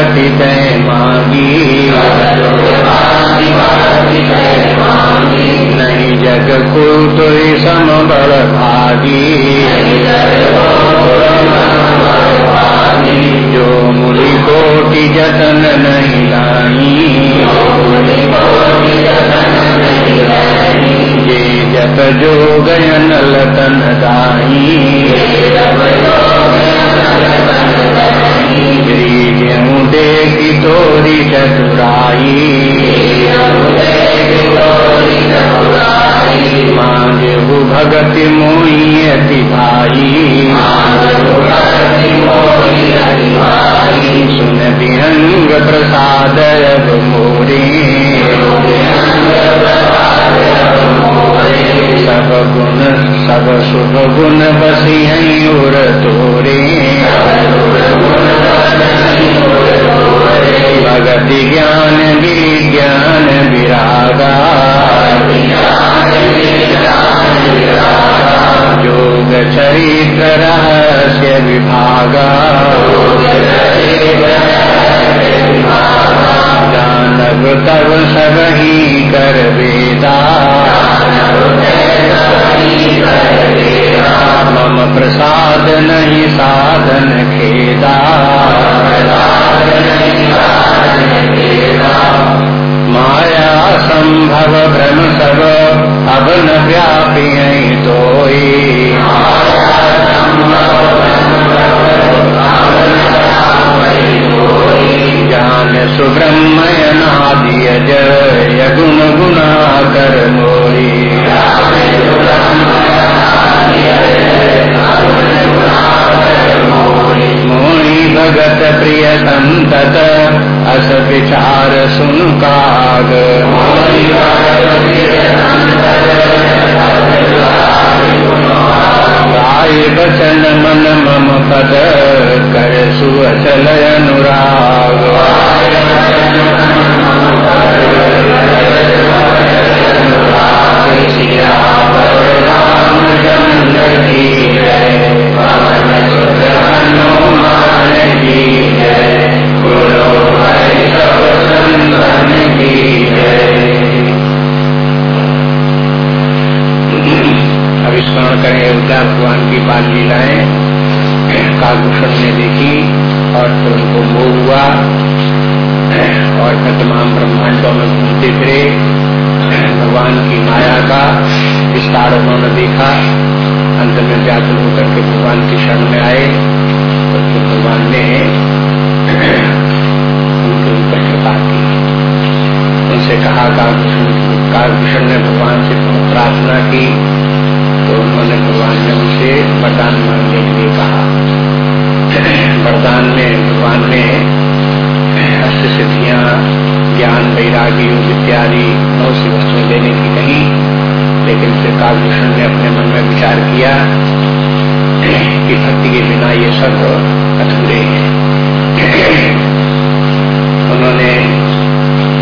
खानी अब सब गुण सब शुभ गुण बसी और तोरे भगति ज्ञान विज्ञान विरागा। जोग चरित्र रहस्य विभागा जानब तब सब ही कर वेदा मम प्रसाद नहीं साधन खेदा। माया संभव भ्रम सब अब न व्यापी तो ज्ञान जय गुण गुणा कर मोरी मोही भगत प्रिय संतत अस विचार सुन काग गाय बचन मन मम पद कर सुअचल अनुराग स्मरण करें अयोध्या भगवान की बाल लीलाएँ। कालभूषण ने देखी और फिर उनको मोह हुआ। और तमाम ब्रह्मांडों में घूमते फिरे। भगवान की माया का विस्तार उन्होंने देखा। अंत में व्याकुल होकर के भगवान की शरण में आए फिर भगवान ने उनके ऊपर कृपा की। उनसे कहा कालभूषण ने भगवान से प्रार्थना की। तो उन्होंने भगवान ने उनसे वरदान मांगने के लिए कहा। वरदान में भगवान ने अष्ट सिद्धियाँ ज्ञान वैरागी योग इत्यादि बहुत सी वस्तुएँ देने की कही। लेकिन फिर कालभूषण ने अपने मन में विचार किया कि भक्ति के बिना ये सब अधूरे हैं। उन्होंने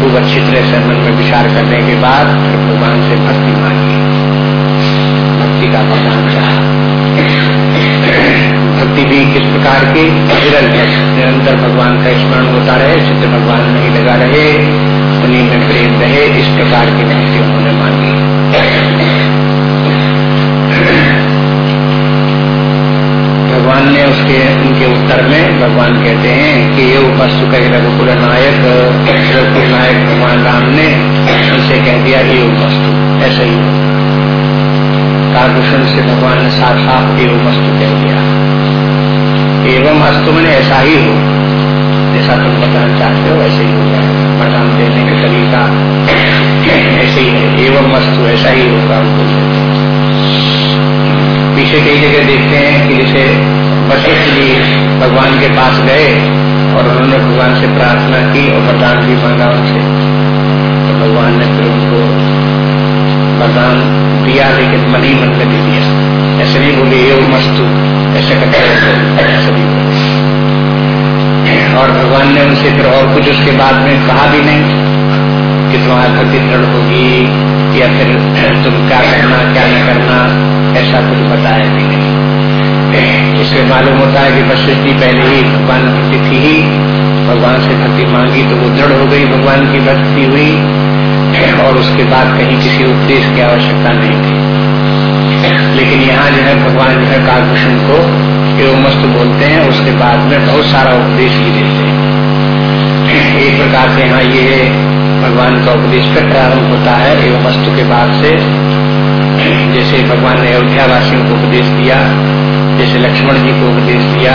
खूब अच्छी तरह से मन में विचार करने के बाद फिर भगवान से भक्ति मांगी। भक्ति का वरदान चाहा भक्ति भी किस प्रकार की? विरल निरंतर भगवान का स्मरण होता रहे चित्र भगवान में ही लगा रहे, उन्हीं में प्रेम रहे, इस प्रकार की भक्ति उन्होंने मांगी। भगवान ने उसके, उनके उत्तर में, भगवान कहते हैं कि ये वस्तु कह रघुकुल नायक रघुकुल नायक भगवान राम ने उनसे कह दिया, ये वस्तु ऐसा ही हो कालभूषण से भगवान ने साफ़ एवं वस्तु कह दिया। एवं अस्तु मैंने ऐसा ही हो। जैसा तुम बताना चाहते हो ऐसे ही हो जाएगा वरदान देने का तरीका ऐसे ही है। मस्तु ऐसा ही होगा बोल पीछे कई जगह देखते हैं कि जैसे वशिष्ठ जी भगवान के पास गए और उन्होंने भगवान से प्रार्थना की और वरदान भी मांगा उनसे। तो भगवान ने फिर उनको वरदान दिया लेकिन मन ही मन में दिया। ऐसे नहीं बोले ये मस्तु। ऐसे और भगवान ने उनसे फिर और कुछ उसके बाद में कहा भी नहीं कि तुम्हारी भक्ति दृढ़ होगी या फिर तुम क्या करना, क्या नहीं करना, ऐसा कुछ बताया भी नहीं। इससे मालूम होता है कि वशिष्ठ जी पहले ही भगवान भक्ति थी ही, भगवान से भक्ति मांगी तो वो दृढ़ हो गई, भगवान की भक्ति हुई। और उसके बाद कहीं किसी उपदेश की आवश्यकता नहीं थी। लेकिन यहाँ जो है भगवान जो है कालभूषण को एवं मस्त बोलते हैं, उसके बाद में बहुत सारा उपदेश भी देते हैं। एक प्रकार से यहाँ ये भगवान का उपदेश फिर प्रारंभ होता है एवं वस्तु के बाद से। जैसे भगवान ने अयोध्या वासियों को उपदेश दिया, जैसे लक्ष्मण जी को उपदेश दिया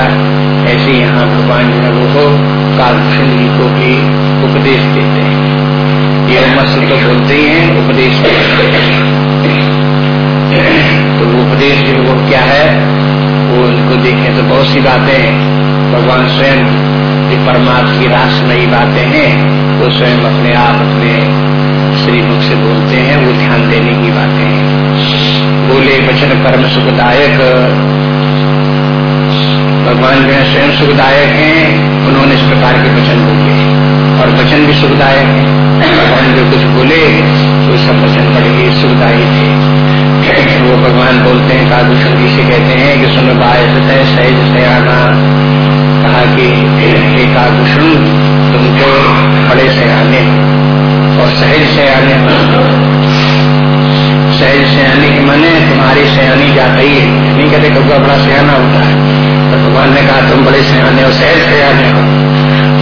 ऐसे यहाँ भगवान जो है वो कालभूषण जी को भी उपदेश देते हैं। एवं मस्त तो बोलते ही हैं उपदेश तो वो उपदेश जो वो क्या है वो उनको देखें तो बहुत सी बातें भगवान स्वयं जो परमात्मा की रासमयी बातें हैं वो स्वयं अपने आप अपने श्री मुख से बोलते हैं वो ध्यान देने की बातें हैं। बोले वचन कर्म सुखदायक भगवान जो है, स्वयं सुखदायक हैं, उन्होंने इस प्रकार के वचन बोले। और वचन भी सुखदायक है। भगवान जो कुछ बोले तो सब वचन बड़े ही सुखदायी थे। वो भगवान बोलते हैं कादूषण जी से कहते हैं कि सुन बाय, सतह सहज सयाना कहा कि, हे कादूषण तुम बड़े सयाने और सहज सयाने सहज सयानी के माने तुम्हारी सयानी जाता ही है नहीं कहते कबूआ बड़ा सयाना होता है। तो भगवान ने कहा, तुम बड़े सयाने और सहज सयाने हो।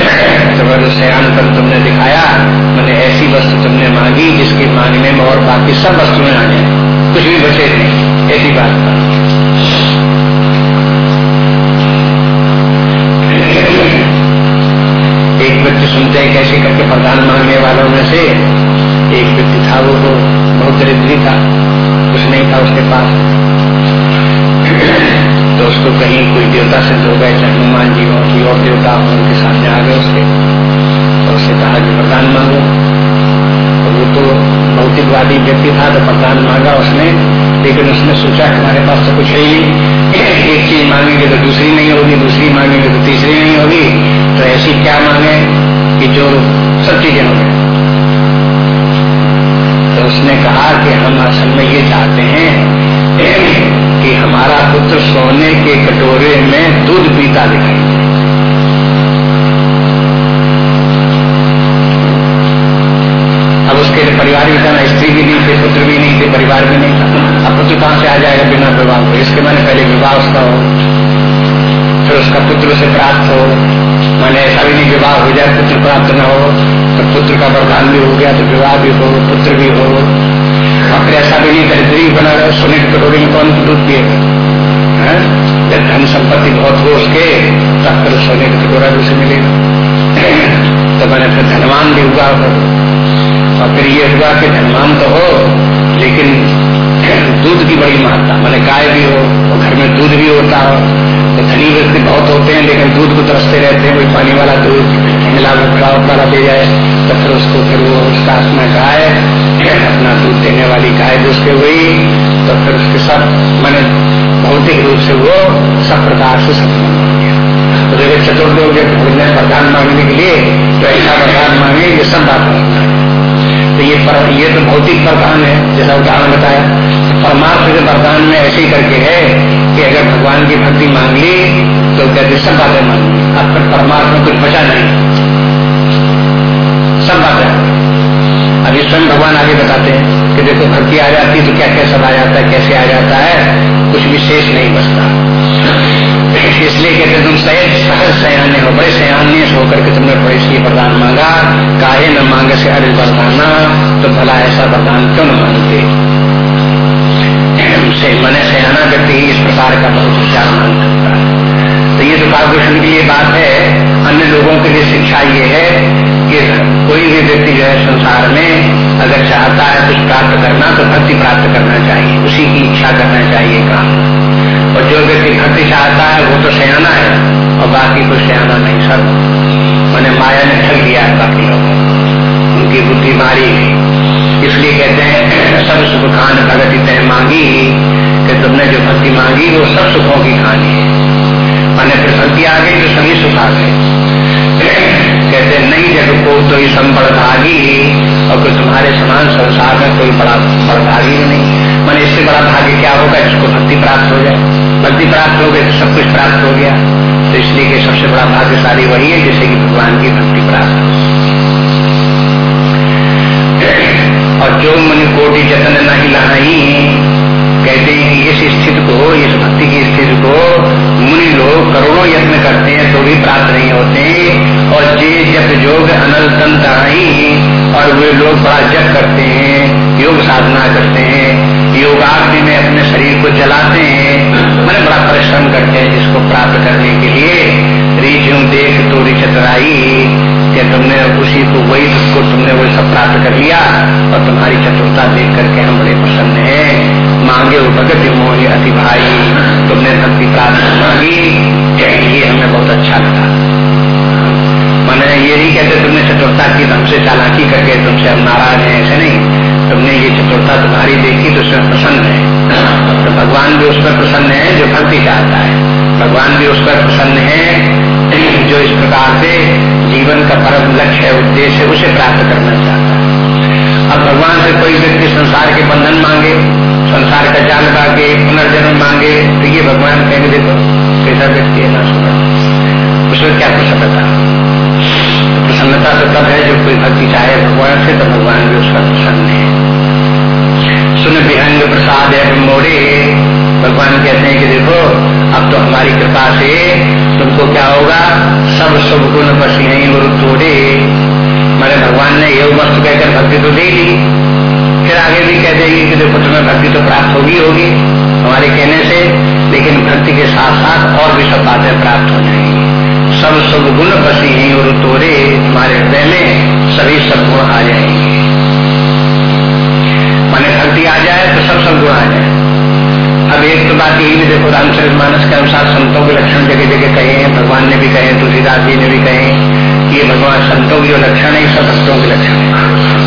तो फिर सयान पर तुमने दिखाया, मैंने ऐसी वस्तु तुमने मांगी, जिसकी मांगने में और बाकी सब वस्तुएँ आ जाए। कुछ भी बचे नहीं, ऐसी बात था। एक व्यक्ति सुनते हैं, कैसे करके प्रदान मांगने वालों में से एक व्यक्ति था, वो तो बहुत दरिद्री था, कुछ नहीं था उसके पास। तो उसको कहीं कोई देवता सिद्ध हो गए चाहे हनुमान जी हो कोई और देवता हो, उनके सामने आ गए उसके। और उससे कहा कि प्रदान मांगो। तो वो तो भौतिकवादी व्यक्ति था तो प्रदान मांगा उसने। लेकिन उसने सोचा कि हमारे पास तो कुछ है ही एक चीज़ मांगेंगे तो दूसरी नहीं होगी, दूसरी मांगेंगे तो तीसरी नहीं होगी। तो ऐसी क्या मांगे कि जो सब चीज़ें हो तो उसने कहा कि हम असल में ये चाहते हैं कि हमारा पुत्र सोने के कटोरे में दूध पीता दिखाई अब उसके परिवार भी था, ना स्त्री भी नहीं थे, पुत्र भी नहीं थे, परिवार भी नहीं था। अब पुत्र कहाँ से आ जाएगा बिना विवाह को? इसके मैंने पहले विवाह उसका हो। फिर उसका पुत्र से प्राप्त हो, मैंने ऐसा भी नहीं विवाह हो जाए, पुत्र प्राप्त न हो तो पुत्र का वरदान भी हो गया तो विवाह भी हो, पुत्र भी हो। और ऐसा भी नहीं दरिद्री बना रहे सोने की कटोरी में कौन दूध पिएगा जब धन संपत्ति बहुत हो उसके, तब फिर सोने का कटोरा भी उसे मिलेगा। तो मैंने फिर धनवान भी हुआ और फिर ये हुआ कि धनवान तो हो, लेकिन दूध की बड़ी महत्ता, मैंने गाय भी हो घर में दूध भी होता हो तो धनी व्यक्ति बहुत होते हैं, लेकिन दूध को तरसते रहते हैं, कोई पानी वाला दूध मिला मिलावट वाला दे जाए तो फिर उसको फिर वो उसका अपना गाय अपना दूध देने वाली गाय उसके हुई तो फिर उसके सब मैंने भौतिक रूप से वो सब प्रकार से संपन्न तो देखो चतुर्दोग प्रधान मांगने के लिए तो ऐसा प्रधान मांगे ये सब बात तो ये पर, ये तो भौतिक वरदान है जैसा उदाहरण बताया। परमार्थ के वरदान में ऐसे ही करके है कि अगर भगवान की भक्ति मांग ली तो कहते सब बातें ली? अब तक परमार्थ में कुछ बचा नहीं। सब बातें। अभी स्वयं भगवान आगे बताते हैं कि देखो भक्ति आ जाती तो क्या क्या सब आ जाता है कैसे आ जाता है कुछ विशेष नहीं बचता। इसलिए कहते तुम सहज सहज सयाने हो, बड़े सयाने होकर के तुमने बड़े वरदान मांगा। काहे न मांगे से अरे वरदाना तो भला ऐसा वरदान क्यों न मांगते? से मने सयाना व्यक्ति इस प्रकार का बहुत विचार मान सकता है। तो ये तो कालभूषण की ये बात है, अन्य लोगों के लिए शिक्षा ये है कि कोई भी व्यक्ति जो है संसार में अगर चाहता है कुछ प्राप्त करना तो भक्ति प्राप्त करना चाहिए, उसी की इच्छा करना चाहिए काम। और जो व्यक्ति भक्ति चाहता है, वो तो सयाना है, और बाकी कोई सयाना नहीं, सब। मैंने माया ने ठग दिया है बाकी लोगों उनकी बुद्धि मारी। इसलिए कहते हैं, सब सुख खान भगत तय मांगी, कि तुमने जो भक्ति मांगी, वो सब सुखों की खानी है। मैंने फिर भक्ति आ गई तो सभी सुख आ गए। कहते नहीं जग को तो ही संबड़भागी और कोई तुम्हारे समान संसार में कोई बड़ा बड़भागी नहीं। मन इससे बड़ा भाग्य क्या होगा जिसको भक्ति प्राप्त हो जाए? भक्ति प्राप्त हो गई तो सब कुछ प्राप्त हो गया। तो इसलिए कि सबसे बड़ा भाग्यशाली वही है, जैसे कि भगवान की भक्ति प्राप्त और जो मन कोटि जतन नहीं लाई कहते हैं इस स्थिति को, इस भक्ति की स्थिति को मुनि लोग करोड़ों यत्न करते हैं तो भी प्राप्त नहीं होते। और जे जब योग अनल और वे लोग बड़ा जप करते हैं, योग साधना करते हैं। योगाग्नि में अपने शरीर को जलाते हैं। मैंने बड़ा परिश्रम करते हैं जिसको प्राप्त करने के लिए रिझुम देख तो रिचतराई कि तुमने उसी को वही को तुमने वही सब प्राप्त कर लिया और तुम्हारी चतुरता देख करके हम बड़े प्रसन्न हैं। मांगे वो भगत मोही अति भाई, तुमने भक्ति प्राप्त मांगी। ये हमें बहुत अच्छा लगा। मैंने ये नहीं कहते तुमने चतुरता की हमसे चालाकी करके तुमसे हम नाराज़ हैं, ऐसे नहीं। तुमने ये चतुरता तुम्हारी देखी तो उसमें प्रसन्न है। तो भगवान भी उस पर प्रसन्न है जो भक्ति चाहता है। भगवान भी उस पर प्रसन्न है, जो इस प्रकार से जीवन का परम लक्ष्य है, उद्देश्य उसे प्राप्त करना चाहता है। अब भगवान से कोई व्यक्ति संसार के बंधन मांगे, संसार का जाल मांगे पुनर्जन्म मांगे तो ये भगवान कहेंगे, देखो कैसा व्यक्ति है ना सुना उसमें क्या प्रसन्नता तो प्रसन्नता तो तब है जो कोई भक्ति चाहे भगवान से तो भगवान भी उसका प्रसन्न है। सुन विहंग प्रसाद है मोड़े भगवान कहते हैं कि देखो, अब तो हमारी कृपा से तुमको क्या होगा? सब शुभ गुण बस यही गुरु तोड़े। मेरे भगवान ने योग वस्तु कहकर भक्ति तो दे दी फिर आगे भी कह देगी कि देखो, तुम्हें भक्ति तो प्राप्त होगी होगी। हमारे कहने से, लेकिन भक्ति के साथ साथ और भी सब बातें प्राप्त हो जाएँगी। सब शुभ गुण बस यही और तोड़े तुम्हारे हृदय में सभी सब गुण आ जाएँगे। माने भक्ति आ जाए तो सब सब गुण आ जाए। अब एक तो बात यही देखो, रामचरित मानस के अनुसार संतों के लक्षण जगह जगह कहे हैं, भगवान ने भी कहे तुलसीदास जी ने भी कहे ये भगवान संतों के जो लक्षण है सब भक्तों के लक्षण है।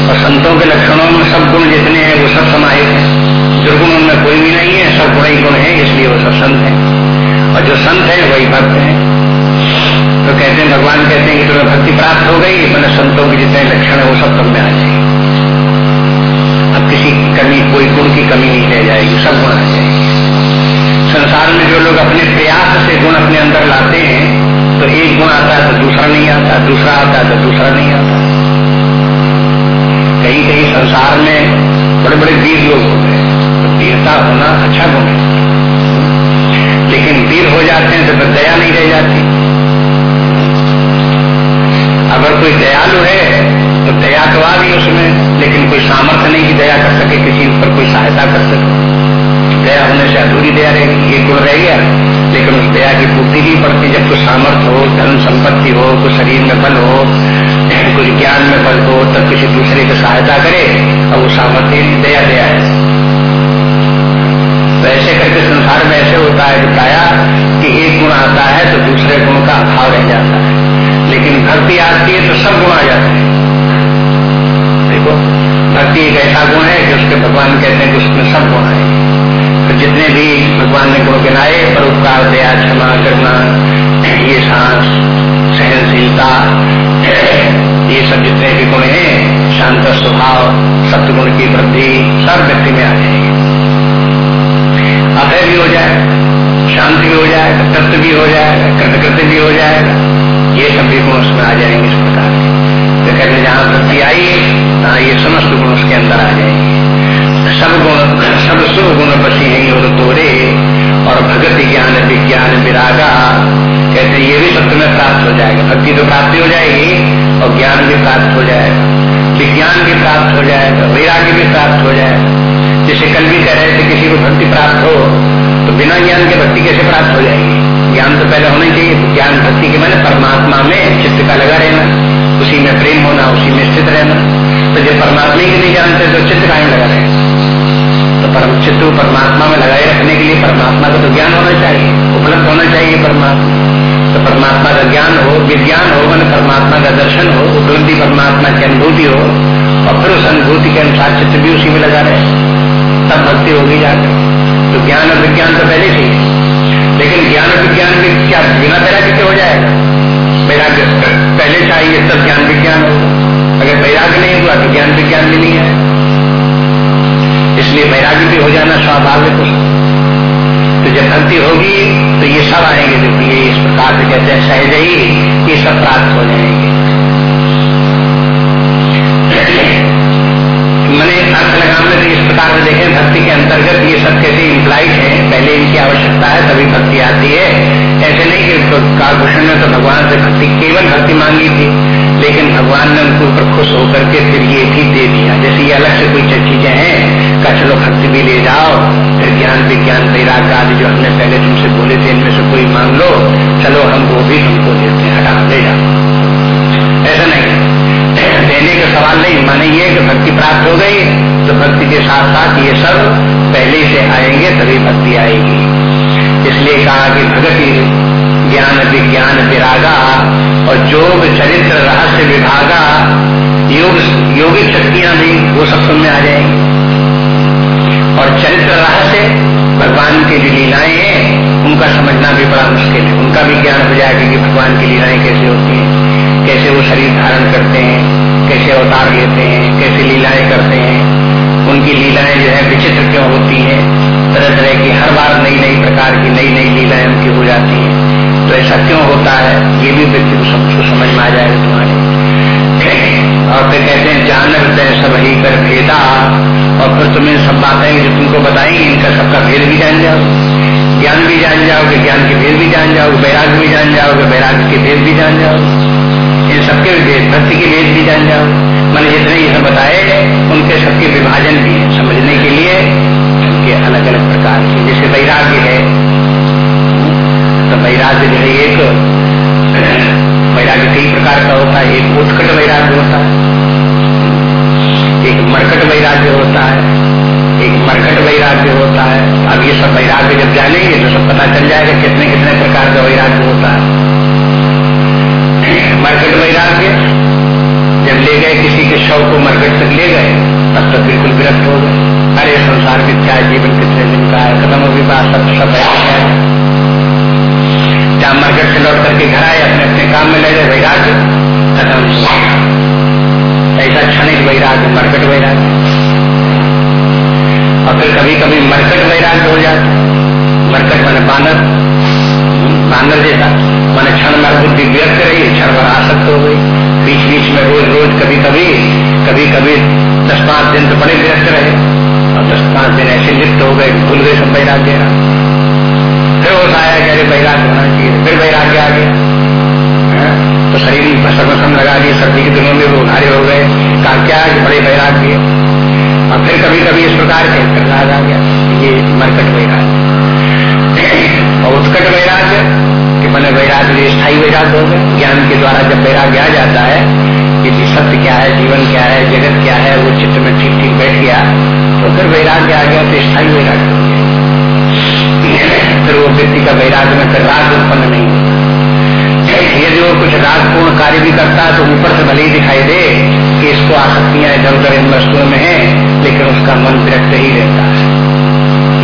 और संतों के लक्षणों में सब गुण जितने हैं, वो सब समाहित है। दुर्गुण उनमें कोई भी नहीं है, सब गुण ही गुण है, इसलिए वो सब संत है। और जो संत है, वही भक्त है। तो कहते हैं, भगवान कहते हैं कि तुम्हें भक्ति प्राप्त हो गई मैंने संतों के जितने लक्षण है, वो सब तुम में आ जाएगी। अब किसी कमी, कोई गुण की कमी नहीं रह जाएगी, सब गुण आ जाएगी। संसार में जो लोग अपने प्रयास से गुण अपने अंदर लाते हैं तो एक गुण आता है तो दूसरा नहीं आता, दूसरा आता है तो दूसरा नहीं आता। कहीं कहीं संसार में बड़े बड़े वीर लोग होते हैं तो वीरता होना अच्छा गुण है। लेकिन वीर हो जाते हैं तो दया नहीं रह जाती। अगर कोई दयालु है तो दया तो आ गई उसमें लेकिन कोई सामर्थ्य नहीं कि दया कर सके, किसी पर कोई सहायता कर सके। दया होने से अधूरी दया रहेगी, ये गुण रह गया। लेकिन उस दया की पूर्ति नहीं पड़ती। जब कुछ सामर्थ्य हो, धन संपत्ति हो, कुछ शरीर में बल हो, कुछ ज्ञान में बल हो, तब किसी दूसरे की सहायता करे और वो सामर्थ्य दया दया है। तो करके संसार में ऐसे होता है बताया कि एक गुण आता है तो दूसरे गुण का अभाव रह जाता है। लेकिन भक्ति आती है तो सब गुण आ जाते हैं। देखो, भक्ति एक ऐसा गुण है कि उसके भगवान कहते हैं कि उसमें सब गुण आए। तो जितने भी भगवान ने गुण गिनाए परोपकार दया, क्षमा करना ये सांस सहनशीलता, ये सब जितने भी गुण हैं, शांत स्वभाव सत्य की वृद्धि, सब व्यक्ति में आ जाएगी। अभय भी हो जाए शांति भी हो जाए तत्व भी हो जाए कृतकृत्य भी हो जाएगा। ये सब भी गुण उसमें आ जाएँगे इस प्रकार तो कहते जहाँ वृद्धि आई तहाँ ये समस्त गुण उसके अंदर आ जाएँगे। सब गुण, सब शुभ गुण बसी है और तोरे और भगत ज्ञान, विज्ञान, विरागा। कहते ये भी सब तुम्हें प्राप्त हो जाएगा। भक्ति तो प्राप्ति हो जाएगी और ज्ञान भी प्राप्त हो जाएगा। विज्ञान भी प्राप्त हो जाएगा, वैराग्य भी प्राप्त हो जाएगा। जैसे कल भी कह रहे थे, किसी को भक्ति प्राप्त हो तो बिना ज्ञान के भक्ति कैसे प्राप्त हो जाएगी? ज्ञान तो पहले होना चाहिए। ज्ञान भक्ति के मैंने परमात्मा में चित्त का लगा रहना, उसी में प्रेम होना, उसी में स्थित रहना। तो जब परमात्मा ही नहीं जानते तो चित्त का ही लगा रहेगा चित्त को परमात्मा में लगाए रखने के लिए परमात्मा का तो ज्ञान होना चाहिए, उपलब्ध होना चाहिए परमात्मा। तो परमात्मा का ज्ञान हो, विज्ञान हो, मैंने परमात्मा का दर्शन हो, उपलब्धि परमात्मा की अनुभूति हो, और फिर उस अनुभूति के अनुसार चित्त भी उसी में लगा रहे। तब भक्ति होगी जाकर। तो ज्ञान और विज्ञान तो पहले से लेकिन ज्ञान विज्ञान भी क्या बिना वैराग्य के हो जाएगा? वैराग्य। पहले चाहिए तब ज्ञान विज्ञान हो अगर वैराग्य नहीं हुआ तो ज्ञान विज्ञान भी नहीं है। इसलिए वैराग्य भी हो जाना स्वाभाविक तो जब भक्ति होगी तो ये सब आएँगे। जो ये इस प्रकार से कहते हैं, सहज ही ये सब प्राप्त हो जाएँगे। तो इस प्रकार से देखें, भक्ति के अंतर्गत ये सब कैसे इम्प्लाइड है। पहले इनकी आवश्यकता है, तभी भक्ति आती है। ऐसे नहीं कि कालभूषण ने तो भगवान से भक्ति, केवल भक्ति मांगी थी, लेकिन भगवान ने उनके ऊपर खुश होकर के फिर ये भी दे दिया। जैसे ये अलग से कोई चीज़ें हैं का चलो भक्ति भी ले जाओ, फिर ज्ञान विज्ञान वैराग आदि जो हमने पहले तुमसे बोले थे, इनमें से कोई मांग लो, चलो हम वो भी तुमको देते हैं हटा ले जाओ। ऐसा नहीं देने का सवाल नहीं, माने ये कि भक्ति प्राप्त हो गई भक्ति के साथ साथ ये सब पहले से आएँगे, तभी भक्ति आएगी। इसलिए कहा कि भगति, ज्ञान विज्ञान विरागा और जोग चरित्र रहस्य विभागा, योग योगिक शक्तियाँ भी वो सब सुनने आ जाएँगी। और चरित्र रहस्य भगवान की जो लीलाएँ हैं, उनका समझना भी बड़ा मुश्किल है। उनका भी ज्ञान हो जाएगा कि भगवान की लीलाएँ कैसे होती हैं, कैसे वो शरीर धारण करते हैं, कैसे अवतार लेते हैं, कैसे लीलाएँ करते हैं। उनकी लीलाएँ जो है विचित्र क्यों होती है? तरह तरह की हर बार नई नई प्रकार की नई नई लीलाएँ उनकी हो जाती है। तो ऐसा क्यों होता है? ये भी व्यक्ति को सब समझ में आ जाएगा तुम्हारे। और फिर कहते हैं जान हृदय सब ही कर भेदा। और फिर तुम्हें सब बातें जो तुमको बताएँगे, इनका सबका भेद भी जान जाओ ज्ञान भी जान जाओगे, ज्ञान के भेद भी जान जाओगे, वैराग्य भी जान जाओगे, वैराग्य के भेद भी जान जाओगे। इन सबके भेद, भक्ति के भेद भी जान जाओ मैंने जितने ये बताए, उनके सबके विभाजन भी है समझने के लिए, उनके अलग अलग प्रकार के। जैसे वैराग्य है तो वैराग्य जो है एक, वैराग्य कई प्रकार का होता है। एक उत्कट वैराग्य होता है, एक मरकट वैराग्य होता है, एक मरकट वैराग्य होता है। अब ये सब वैराग्य जब जानेंगे तो सब पता चल जाएगा कितने कितने प्रकार का वैराग्य होता है। मरकट वैराग्य जब ले गए किसी के शव को मरकट तक ले गए, तब तक बिल्कुल विरक्त हो गए। अरे संसार में क्या जीवन, कितने दिन का है? खत्म होगी बात सब सब है जहाँ मार्केट से लौट करके घर आए, अपने अपने काम में लगे, वैराग्य, खत्म ऐसा क्षणिक वैराग्य मरकट वैराग्य। और फिर कभी कभी मरकट वैराग्य हो जाता मरकट मैंने बानर बानर जैसा। मैंने क्षण भर बुद्धि व्यक्त दिन हो गए भूल गए सब वैराग्य फिर होता है कि अरे वैराग्य होना चाहिए। फिर वैराग्य आ गया तो शरीर भसम भसम लगा दिए, सर्दी के दिनों में वो उधारे हो गए। कहा, क्या बड़े वैराग्य और फिर कभी कभी इस प्रकार के प्रहलाद आ गया ये मरकट वैराग्य और उत्कट वैराग्य कि मैंने वैराग्य स्थायी वैराग्य हो गए। ज्ञान के द्वारा जब वैराग्य आ जाता है, कि सत्य क्या है, जीवन क्या है, जगत क्या है, वो चित्र में ठीक ठीक बैठ गया। तो फिर वैराग्य आ गया तो स्थायी वैराग्य फिर वो व्यक्ति का वैराग्य में फिर राग उत्पन्न नहीं होता। ये जो कुछ रागपूर्ण कार्य भी करता है तो ऊपर से भले ही दिखाई दे कि इसको आसक्तियाँ इधर उधर इन वस्तुओं में है, लेकिन उसका मन विरक्त ही रहता है।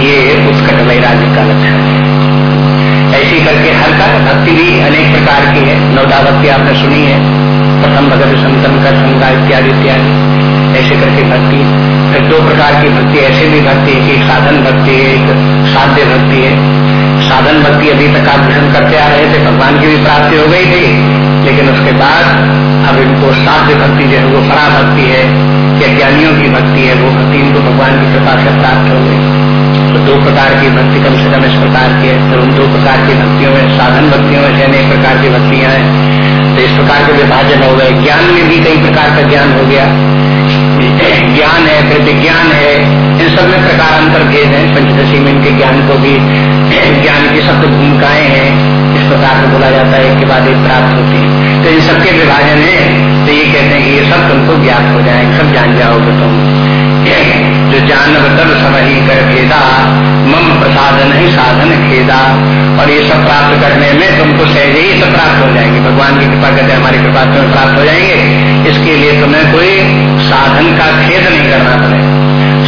ये उत्कट वैराग्य का लक्षण है। ऐसी करके हर का भक्ति भी अनेक प्रकार की है। नवदा भक्ति आपने सुनी है। प्रथम भगत संतन का संगा इत्यादि इत्यादि। ऐसे करके भक्ति। फिर दो प्रकार की भक्ति, ऐसे भी भक्ति है एक साधन भक्ति है एक साध्य भक्ति है। साधन भक्ति अभी तक आप भूषण करते आ रहे थे, भगवान की भी प्राप्ति हो गई थी। लेकिन उसके बाद अब इनको साध्य भक्ति जो है, वो फरा भक्ति है या ज्ञानियों की भक्ति है, वो भक्ति इनको भगवान की कृपा से प्राप्त हो गई। तो दो प्रकार की भक्ति, कम से कम इस प्रकार की है। तो उन दो प्रकार की भक्तियों में, साधन भक्तियों में से अनेक प्रकार की भक्तियाँ हैं। तो इस प्रकार के विभाजन हो गए। ज्ञान में भी कई प्रकार का ज्ञान हो गया। ज्ञान है फिर विज्ञान है, इन सब में प्रकार अंतर भेद है। पंचदशी में इनके ज्ञान को भी, ज्ञान की सब भूमिकाएँ हैं। इस प्रकार से बोला जाता है एक के बाद एक प्राप्त होती है। तो इन सबके विभाजन है। तो ये कहते हैं कि ये सब तुमको ज्ञात हो जाए, सब जान जाओगे तुम। जो जान बदल सब रही कर भेदा, मम प्रसादन ही साधन खेदा। और ये सब प्राप्त करने में तुमको सहज ही सब प्राप्त हो जाएँगे। भगवान की कृपा कहते हमारी कृपा तुम्हें प्राप्त हो जाएँगे। इसके लिए तुम्हें कोई साधन का खेद नहीं करना पड़े।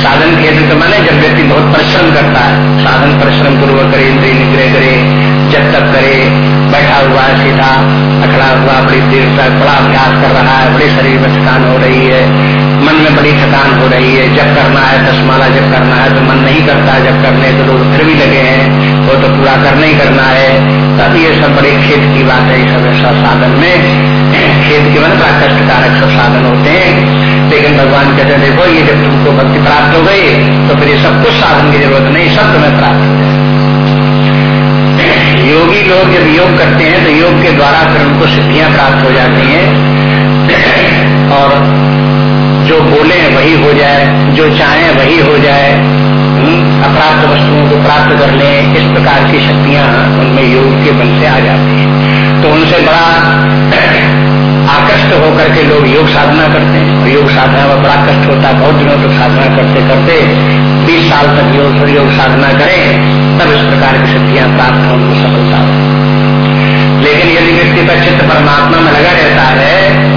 साधन खेद तो मैंने जब व्यक्ति बहुत परिश्रम करता है, साधन परिश्रम पूर्वक करे, इंद्रिय निग्रह करे जब तक करे, बैठा हुआ है सीधा अखड़ा हुआ बड़ी देर तक बड़ा अभ्यास कर रहा है, बड़ी शरीर में थकान हो रही है, मन में बड़ी थकान हो रही है, जब करना है दस माला जब करना है तो मन नहीं करता जब करने तो लोग फिर भी लगे हैं, वो तो पूरा करना ही करना है। तब ये सब बड़े खेत की बात है सब सब साधन में। खेत के मन बड़ा कष्टकारक सब साधन होते हैं। लेकिन भगवान कहते हैं, देखो, ये जब तुमको भक्ति प्राप्त हो गई तो फिर ये सब कुछ साधन की ज़रूरत नहीं, सब तुम्हें प्राप्त हो योगी लोग जब योग करते हैं तो योग के द्वारा फिर उनको सिद्धियाँ प्राप्त हो जाती हैं। और जो बोले वही हो जाए, जो चाहे वही हो जाए अपराध वस्तुओं को प्राप्त कर ले, इस प्रकार की शक्तियाँ उनमें योग के बल से आ जाती हैं। तो उनसे बड़ा आकर्षित होकर के लोग योग साधना करते हैं। और योग साधना में बड़ा कष्ट होता है। बहुत दिनों तक साधना करते करते बीस साल तक योग योग साधना करें, तब इस प्रकार की सिद्धियाँ प्राप्त हो, उनको सफलता हो। लेकिन यदि व्यक्ति का चित्त परमात्मा में लगा रहता है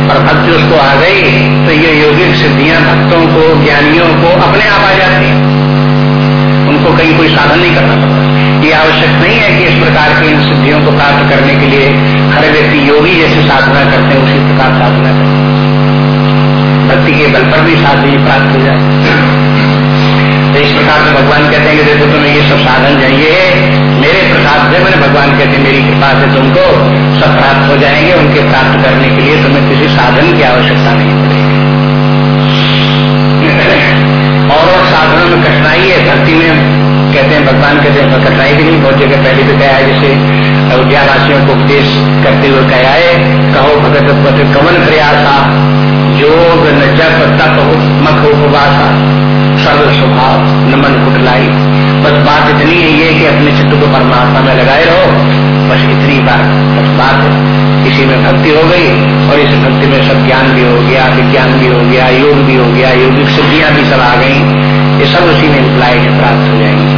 और भक्ति उसको आ गई तो ये योगिक सिद्धियाँ भक्तों को, ज्ञानियों को अपने आप आ जाती हैं। उनको कहीं कोई साधन नहीं करना पड़ता। ये आवश्यक नहीं है कि इस प्रकार की इन सिद्धियों को प्राप्त करने के लिए हर व्यक्ति योगी जैसे साधना करते हैं, उसी प्रकार साधना करते भक्ति के बल पर भी साधन प्राप्त हो जाए तो इस प्रकार से भगवान कहते हैं कि देखो तुम्हें ये सब साधन चाहिए मेरे प्रसाद से मैंने भगवान कहते हैं, मेरी कृपा से तुमको सब प्राप्त हो जाएँगे, उनके प्राप्त करने के लिए तुम्हें किसी साधन की आवश्यकता नहीं पड़ेगी। और और साधनों में कठिनाई है भक्ति में कहते हैं, भगवान कहते हैं, कठिनाई भी नहीं, बहुत जगह पहले भी कहा है, जैसे अयोध्या वासियों को उपदेश करते हुए कहा है, कहो भगत कवन प्रयासा, योग न जप तप मख उपवासा। सर्व स्वभाव नमन कुटलाई। बस बात इतनी है ये कि अपने चित्त को परमात्मा में लगाए रहो। बस इतनी बात बस बात इसी में भक्ति हो गई और इस भक्ति में सब ज्ञान भी हो गया, विज्ञान भी हो गया, योग भी हो गया, योगिक सिद्धियाँ भी सब आ गई। ये सब उसी में इम्प्लाई है, प्राप्त हो जाएँगी।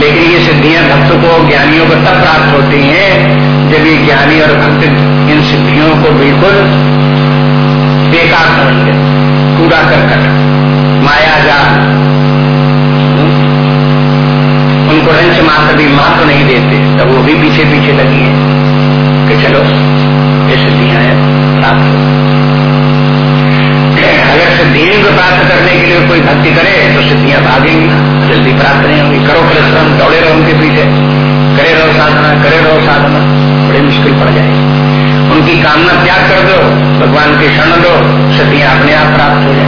लेकिन ये सिद्धियाँ भक्त को, ज्ञानियों को तब प्राप्त होती हैं जब ये ज्ञानी और भक्त इन सिद्धियों को बिल्कुल बेकार समझ गए कूड़ा करकट। माया जाल उनको रंच मात्र भी महत्व नहीं देते, तब वो भी पीछे पीछे लगी है। कि चलो ये सिद्धियाँ प्राप्त हो। अगर सिद्धियों को प्राप्त करने के लिए कोई भक्ति करे तो सिद्धियाँ भागेंगी जल्दी प्राप्त नहीं होंगी। करो परिश्रम दौड़े रहो उनके पीछे। करे रहो साधना, करे रहो साधना, बड़ी मुश्किल पड़ जाएगी। उनकी कामना त्याग कर दो, भगवान की क्षण दो सिद्धियाँ अपने आप प्राप्त हो जाएँगी।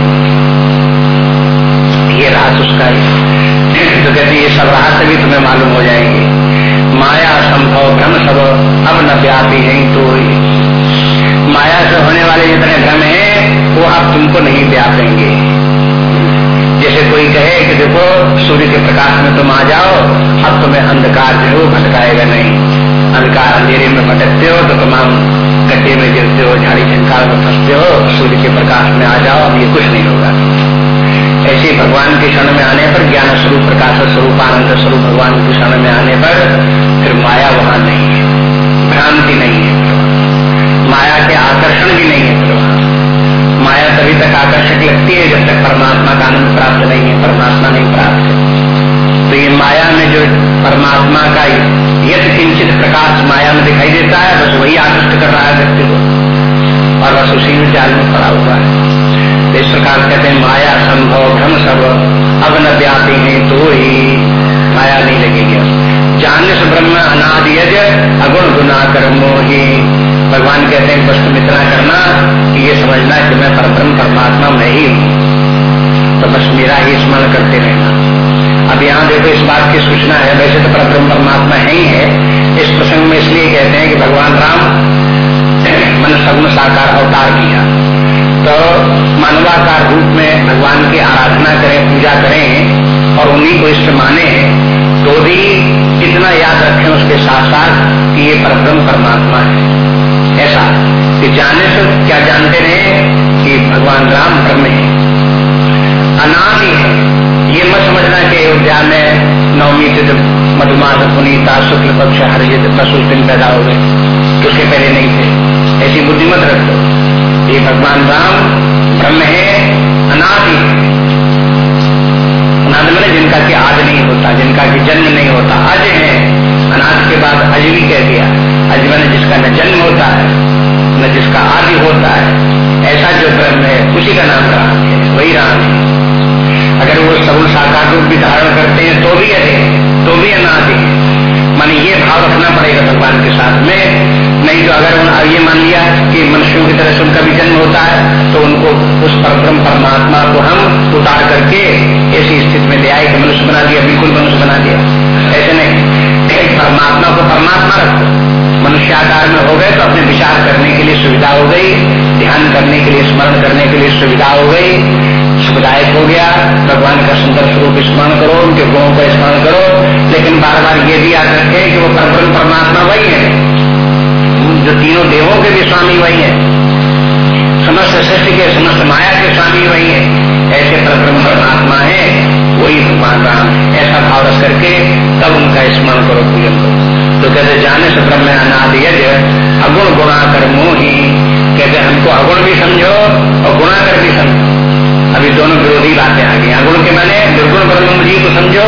ये रात उसका ही। तो कहते, ये सब रात भी तुम्हें मालूम हो जाएँगे। माया संभव भ्रम सब अब न व्यापी है तो माया से होने वाले जितने भ्रम है, वो अब तुमको नहीं व्यापेंगे। जैसे कोई कहे कि देखो, सूर्य के प्रकाश में तुम आ जाओ, अब तुम्हें अंधकार जो है भटकाएगा नहीं। अंधकार अंधेरे में भटकते हो तो तमाम गड्ढे में गिरते हो झाड़ी झंकार में फंसते हो, सूर्य के प्रकाश में आ जाओ, अब ये कुछ नहीं होगा। ऐसे भगवान के क्षण में आने पर ज्ञान स्वरूप, प्रकाश स्वरूप, आनंद स्वरूप भगवान के क्षण में आने पर फिर माया वहाँ नहीं है। भ्रांति नहीं है। माया के आकर्षण भी नहीं है फिर माया तभी तक आकर्षक लगती है जब तक परमात्मा का आनंद प्राप्त नहीं है, परमात्मा नहीं प्राप्त है। तो ये माया में जो परमात्मा का यथ किंचित प्रकाश माया में दिखाई देता है, बस वही आकृष्ट कर रहा है व्यक्ति को। और बस उसी में जाल में पड़ा हुआ है। इस प्रकार कहते हैं, माया संभव भ्रम सब अब न व्यापी है तो ही माया नहीं लगेगी। जानने से ब्रह्म अनाद यज, अगुण गुना कर्मो ही। भगवान कहते हैं बस इतना करना, कि ये समझना कि मैं परब्रह्म, परमात्मा मैं ही हूँ। तो बस मेरा ही स्मरण करते रहना। अब यहाँ देखो, इस बात की सूचना है, वैसे तो परब्रह्म, परमात्मा है ही है। इस प्रसंग में इसलिए कहते हैं कि भगवान राम मन सगुण साकार अवतार किया। तो मानवाकार रूप में भगवान की आराधना करें, पूजा करें और उन्हीं को इष्ट माने। तो भी इतना याद रखें उसके साथ साथ कि ये परब्रह्म परमात्मा है। ऐसा कि जाने से क्या जानते रहे कि भगवान राम ब्रह्म है। अनादि है। ये मत समझना प्रजा में नवमी तिथि, मधुमास, पुनीता, शुक्ल पक्ष हर पशु दिन पैदा हो गए। उसके पहले नहीं थे। ऐसी बुद्धि मत रखो। ये भगवान राम ब्रह्म है अनादि अनाद मैंने जिनका कि आज नहीं होता, जिनका कि जन्म नहीं होता अज है। अनाद के बाद अज भी कह दिया अज मैंने जिसका न जन्म होता है, न जिसका आदि होता है, ऐसा जो ब्रह्म है, उसी का नाम राम है, वही राम है। अगर वो सगुण साकार रूप भी धारण करते हैं तो भी अरे तो भी अनादि माने ये भाव रखना पड़ेगा भगवान के साथ में। नहीं तो अगर उन ये मान लिया कि मनुष्यों की तरह से उनका भी जन्म होता है तो उनको उस परब्रह्म परमात्मा को हम उतार करके ऐसी स्थिति में ले आए कि मनुष्य बना दिया, बिल्कुल मनुष्य बना दिया। ऐसे नहीं। परमात्मा को परमात्मा रखो। मनुष्य आकार में हो गए तो अपने विचार करने के लिए सुविधा हो गई। ध्यान करने के लिए, स्मरण करने के लिए सुविधा हो गई। सुखदायक हो गया। बार बार ये भी याद रखे कि वो परब्रह्म परमात्मा वही है। जो तीनों देवों के भी स्वामी वही है। समस्त सृष्टि के, समस्त माया के स्वामी वही है। ऐसे परब्रह्म परमात्मा है, वही भगवान राम। ऐसा भाव रख करके तब उनका स्मरण करो पूजन करो। तो कहते, जाने से ब्रह्म अनाद यज अगुण गुणा कर मोही। कहते, हमको अगुण भी समझो और गुणा कर भी समझो। अभी दोनों विरोधी बातें आ गई। अगुण के मैंने निर्गुण ब्रह्म जी को समझो,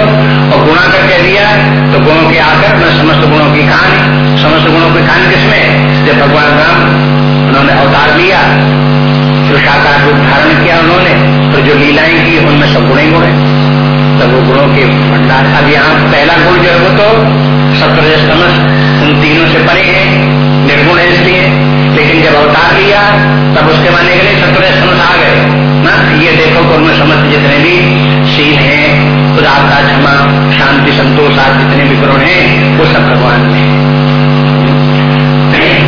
और गुणा कर कह दिया तो गुणों के आकर, मैं समस्त गुणों की कहानी, समस्त गुणों की कहानी किसमें? जब भगवान राम, उन्होंने अवतार लिया, जो साकार रूप धारण किया उन्होंने तो जो लीलाएँ की, उनमें सब गुणे गुण है तब वो गुणों के भंडार अब यहाँ पहला गुण जो है वो तो समझ उन तीनों से परे है, निर्गुण है इसलिए। लेकिन जब अवतार लिया, तब उसके माने के लिए समझ आ गए। ना, ये देखो कि उनमें समस्त जितने भी शील है उदारता क्षमा, शांति, संतोष, आज जितने भी गुण हैं, वो सब भगवान में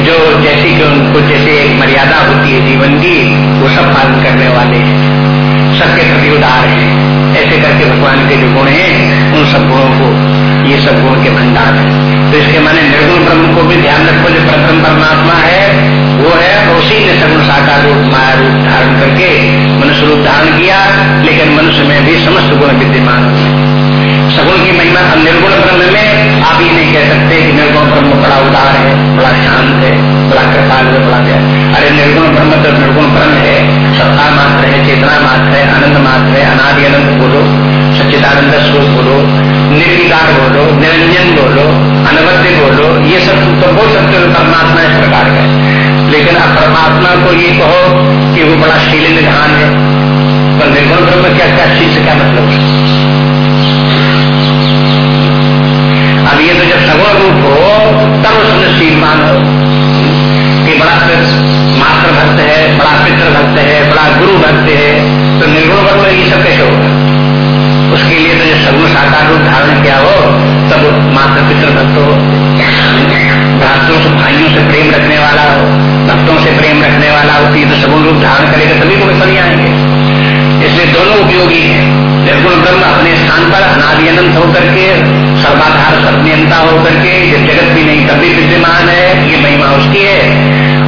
जो जैसी कि उनको जैसे एक मर्यादा होती है जीवन की, वो सब पालन करने वाले हैं। सबके प्रति उदार है। ऐसे करके भगवान के जो गुण हैं, उन सब गुणों को ये सब गुण के भंडार है। तो इसके माने निर्गुण ब्रह्म को भी ध्यान रखो, जो प्रथम परमात्मा है, वो है उसी ने सगुण साकार रूप, माया रूप धारण करके मनुष्य रूप धारण किया, लेकिन मनुष्य में भी समस्त गुण विद्यमान सगुण की महिमा निर्गुण ब्रह्म में आप ये नहीं कह सकते कि निर्गुण ब्रह्म बड़ा उदार है, बड़ा शांत है, बड़ा कृपाल है, बड़ा गया अरे निर्गुण ब्रह्म तो निर्गुण ब्रह्म है। सत्ता मात्र है, चेतना मात्र है, आनंद मात्र है, अनादि अनंत बोलो, सच्चिदानंद स्वरूप बोलो, निर्विकार बोलो, निरंजन बोलो, अनवद्य बोलो, ये सब तो बोल सकते हो परमात्मा इस प्रकार का लेकिन अब परमात्मा को ये कहो कि वो बड़ा शील निधान है। पर निर्गुण ब्रह्म क्या क्या चीज़ से क्या मतलब अब बड़ा मात्र भक्त है, बड़ा पितृ भक्त है, बड़ा गुरु भक्त है तो निर्गुण ब्रह्म ये सब कैसे होगा? उसके लिए तो जो सगुण साकार रूप धारण किया हो, तब मात्र पितृ भक्त हो। भक्तों से, भाइयों से प्रेम रखने वाला हो, भक्तों से प्रेम रखने वाला हो तो सगुण रूप धारण करेगा, तभी गुण सभी आएँगे। इसलिए दोनों उपयोगी है। निर्गुण ब्रह्म अपने स्थान पर अनादि अनंत होकर के, सर्वाधार, सर्वनियंता होकर के जब जगत भी नहीं तभी विद्यमान है, ये महिमा उसकी है।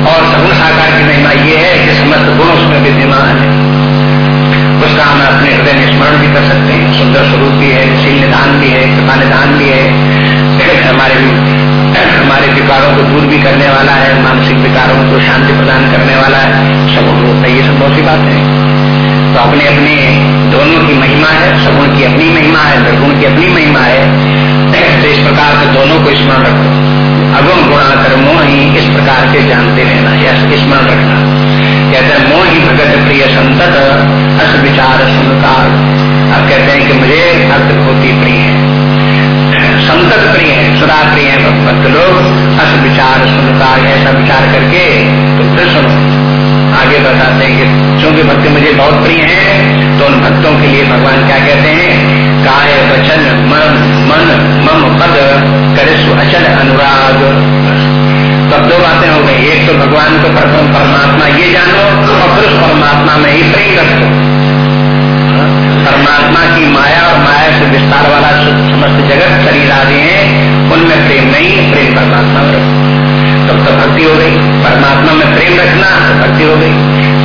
और सगुण साकार की महिमा ये है कि समस्त गुण उसमें विद्यमान है। उसका हम अपने हृदय में स्मरण भी कर सकते हैं। सुंदर स्वरूप भी है, शील निदान भी है, कृपा निदान भी है। हमारे हमारे विकारों को दूर भी करने वाला है, मानसिक विकारों को शांति प्रदान करने वाला है। सब है ये सब बहुत सी बात है। तो अपने अपने दोनों की महिमा है सगुण की अपनी महिमा है, निर्गुण की अपनी महिमा है। तो इस प्रकार से दोनों को स्मरण रखो। अगुण गुणा मोह ही इस प्रकार के जानते रहना, या स्मरण रखना। कहते हैं, मोह ही भगत प्रिय संतत अस विचार सुनकार। अब कहते हैं कि मुझे भक्त होती प्रिय है। संतत प्रिय है, सुधा प्रिय है भक्त लोग अस विचार सुनकार, ऐसा विचार करके तो फिर सुनो। आगे बताते हैं कि चूँकि भक्त मुझे बहुत प्रिय है तो उन भक्तों के लिए भगवान क्या कहते हैं? काय वचन मन मन, मम पद करे अचल अनुराग। तब दो बातें हो गई। एक तो भगवान को प्रथम परमात्मा ये जानो, और फिर परमात्मा में ही प्रेम रखो। परमात्मा की माया और माया से विस्तार वाला समस्त जगत शरीर आदि है, उनमें प्रेम नहीं, प्रेम परमात्मा में रखो। तब तो भक्ति हो गई। परमात्मा में प्रेम रखना तो भक्ति हो गई।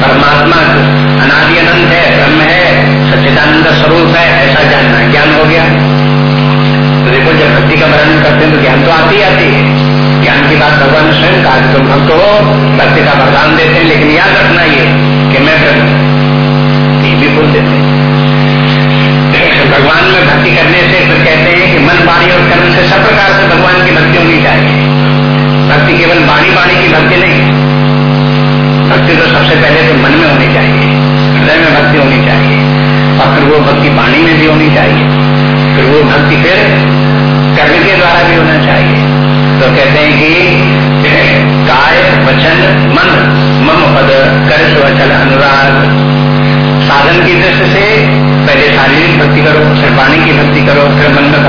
परमात्मा अनादि अनंत है, ब्रह्म है, सच्चिदानंद स्वरूप है, ऐसा जानना, ज्ञान हो गया। तो देखो, जब भक्ति का वर्णन करते हैं तो ज्ञान तो आती आती है। ज्ञान की बात भगवान स्वयं कहा तुम भक्त हो, भक्ति का वरदान देते हैं, लेकिन याद रखना ये कि मैं प्रभु ये भी बोल देते भगवान में भक्ति करने से फिर कहते हैं कि मन वाणी और कर्म से सब प्रकार से भगवान की भक्ति होनी चाहिए। भक्ति केवल वाणी वाणी की भक्ति नहीं, भक्ति तो सबसे पहले तो मन में होनी चाहिए, हृदय में भक्ति होनी चाहिए, और फिर वो भक्ति वाणी में भी होनी चाहिए, फिर वो भक्ति फिर कर्म के द्वारा भी होना चाहिए। तो कहते हैं कि काय वचन, मन, मम पद, कर स्वचल अनुराग। साधन की दृष्टि से पहले शारीरिक भक्ति करो, फिर वाणी की भक्ति करो, फिर मन में